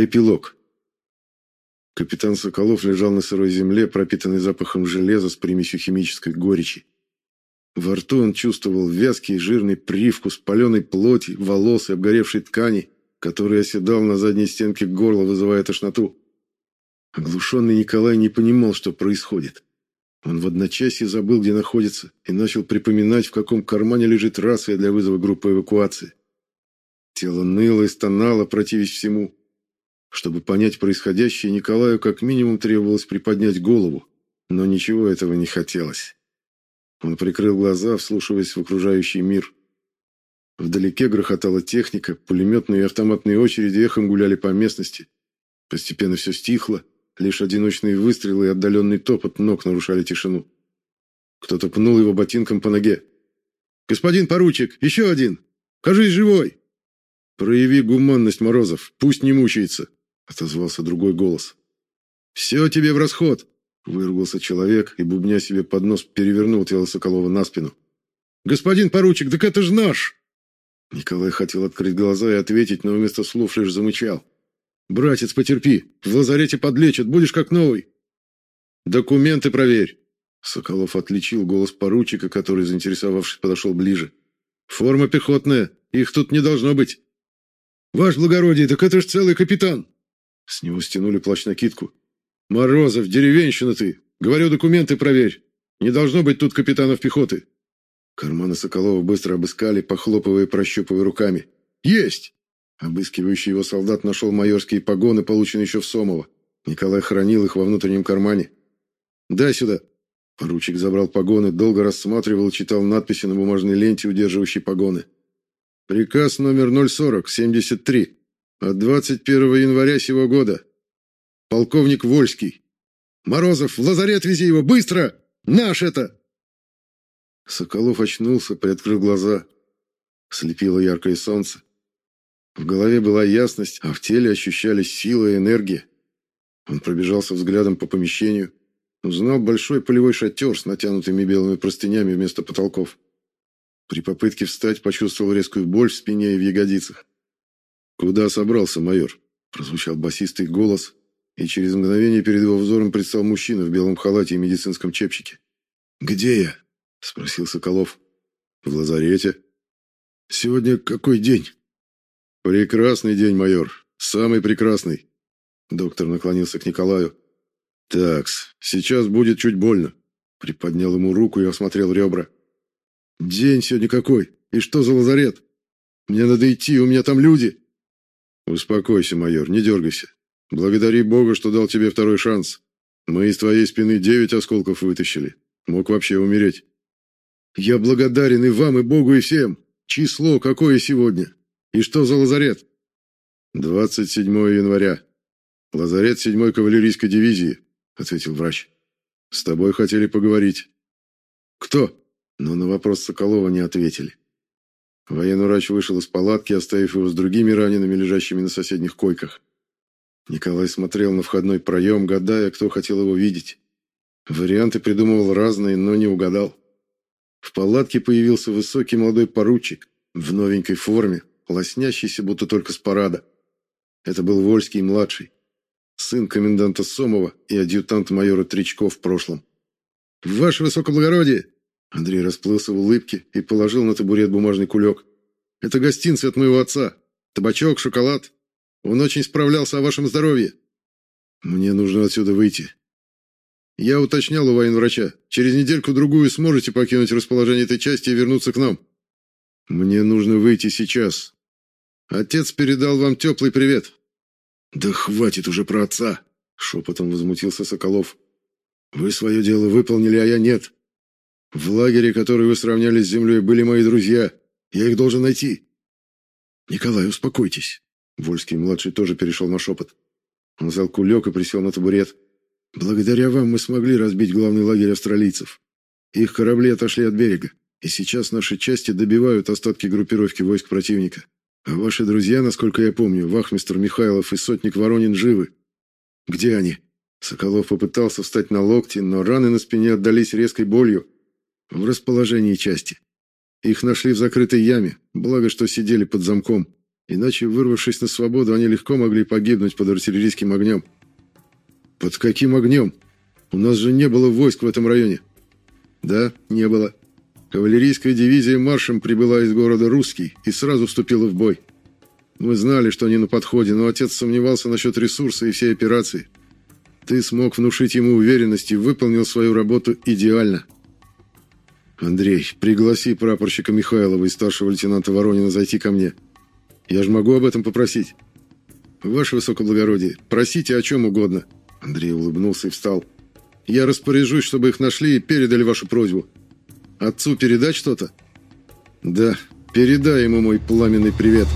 Эпилог. Капитан Соколов лежал на сырой земле, пропитанной запахом железа с примесью химической горечи. Во рту он чувствовал вязкий жирный привкус паленой плоти, волос и обгоревшей ткани, который оседал на задней стенке горла, вызывая тошноту. Оглушенный Николай не понимал, что происходит. Он в одночасье забыл, где находится, и начал припоминать, в каком кармане лежит рация для вызова группы эвакуации. Тело ныло и стонало, противясь всему. Чтобы понять происходящее, Николаю как минимум требовалось приподнять голову, но ничего этого не хотелось. Он прикрыл глаза, вслушиваясь в окружающий мир. Вдалеке грохотала техника, пулеметные и автоматные очереди эхом гуляли по местности. Постепенно все стихло, лишь одиночные выстрелы и отдаленный топот ног нарушали тишину. Кто-то пнул его ботинком по ноге. «Господин поручик, еще один! Кажись живой!» «Прояви гуманность, Морозов, пусть не мучается!» Отозвался другой голос. «Все тебе в расход!» Выругался человек и, бубня себе под нос, перевернул тело Соколова на спину. «Господин поручик, так это же наш!» Николай хотел открыть глаза и ответить, но вместо слов лишь замычал. «Братец, потерпи, в лазарете подлечат, будешь как новый!» «Документы проверь!» Соколов отличил голос поручика, который, заинтересовавшись, подошел ближе. «Форма пехотная, их тут не должно быть!» «Ваше благородие, так это ж целый капитан!» С него стянули плащ-накидку. «Морозов, деревенщина ты! Говорю, документы проверь! Не должно быть тут капитанов пехоты!» Карманы Соколова быстро обыскали, похлопывая и прощупывая руками. «Есть!» Обыскивающий его солдат нашел майорские погоны, полученные еще в Сомово. Николай хранил их во внутреннем кармане. «Дай сюда!» Поручик забрал погоны, долго рассматривал читал надписи на бумажной ленте, удерживающей погоны. «Приказ номер 040, 73. От 21 января сего года. Полковник Вольский. Морозов, в лазарет вези его, быстро! Наш это!» Соколов очнулся, приоткрыл глаза. Слепило яркое солнце. В голове была ясность, а в теле ощущались сила и энергия. Он пробежался взглядом по помещению, узнал большой полевой шатер с натянутыми белыми простынями вместо потолков. При попытке встать почувствовал резкую боль в спине и в ягодицах. «Куда собрался, майор?» – прозвучал басистый голос, и через мгновение перед его взором предстал мужчина в белом халате и медицинском чепчике. «Где я?» – спросил Соколов. «В лазарете». «Сегодня какой день?» «Прекрасный день, майор. Самый прекрасный». Доктор наклонился к Николаю. «Такс, сейчас будет чуть больно». Приподнял ему руку и осмотрел ребра. «День сегодня какой? И что за лазарет? Мне надо идти, у меня там люди». «Успокойся, майор, не дергайся. Благодари Бога, что дал тебе второй шанс. Мы из твоей спины девять осколков вытащили. Мог вообще умереть». «Я благодарен и вам, и Богу, и всем. Число какое сегодня? И что за лазарет?» «27 января. Лазарет 7-й кавалерийской дивизии», — ответил врач. «С тобой хотели поговорить». «Кто?» Но на вопрос Соколова не ответили. Военный врач вышел из палатки, оставив его с другими ранеными, лежащими на соседних койках. Николай смотрел на входной проем, гадая, кто хотел его видеть. Варианты придумывал разные, но не угадал. В палатке появился высокий молодой поручик в новенькой форме, лоснящийся будто только с парада. Это был Вольский-младший, сын коменданта Сомова и адъютант майора Тричко в прошлом. «Ваше высокоблагородие!» Андрей расплылся в улыбке и положил на табурет бумажный кулек. «Это гостинцы от моего отца. Табачок, шоколад. Он очень справлялся о вашем здоровье. Мне нужно отсюда выйти. Я уточнял у военврача. Через недельку-другую сможете покинуть расположение этой части и вернуться к нам. Мне нужно выйти сейчас. Отец передал вам теплый привет. Да хватит уже про отца, шепотом возмутился Соколов. Вы свое дело выполнили, а я нет. В лагере, который вы сравняли с землей, были мои друзья. Я их должен найти. Николай, успокойтесь. Вольский-младший тоже перешел на шепот. Он взял кулек и присел на табурет. Благодаря вам мы смогли разбить главный лагерь австралийцев. Их корабли отошли от берега, и сейчас наши части добивают остатки группировки войск противника. А ваши друзья, насколько я помню, вахмистр Михайлов и сотник Воронин живы. Где они? Соколов попытался встать на локти, но раны на спине отдались резкой болью, в расположении части. Их нашли в закрытой яме, благо что сидели под замком. Иначе, вырвавшись на свободу, они легко могли погибнуть под артиллерийским огнем. Под каким огнем? У нас же не было войск в этом районе. Да, не было. Кавалерийская дивизия маршем прибыла из города Русский и сразу вступила в бой. Мы знали, что они на подходе, но отец сомневался насчет ресурса и всей операции. Ты смог внушить ему уверенность и выполнил свою работу идеально. Андрей, пригласи прапорщика Михайлова и старшего лейтенанта Воронина зайти ко мне. Я же могу об этом попросить. Ваше высокоблагородие, просите о чем угодно. Андрей улыбнулся и встал. Я распоряжусь, чтобы их нашли и передали вашу просьбу. Отцу передать что-то? Да, передай ему мой пламенный привет.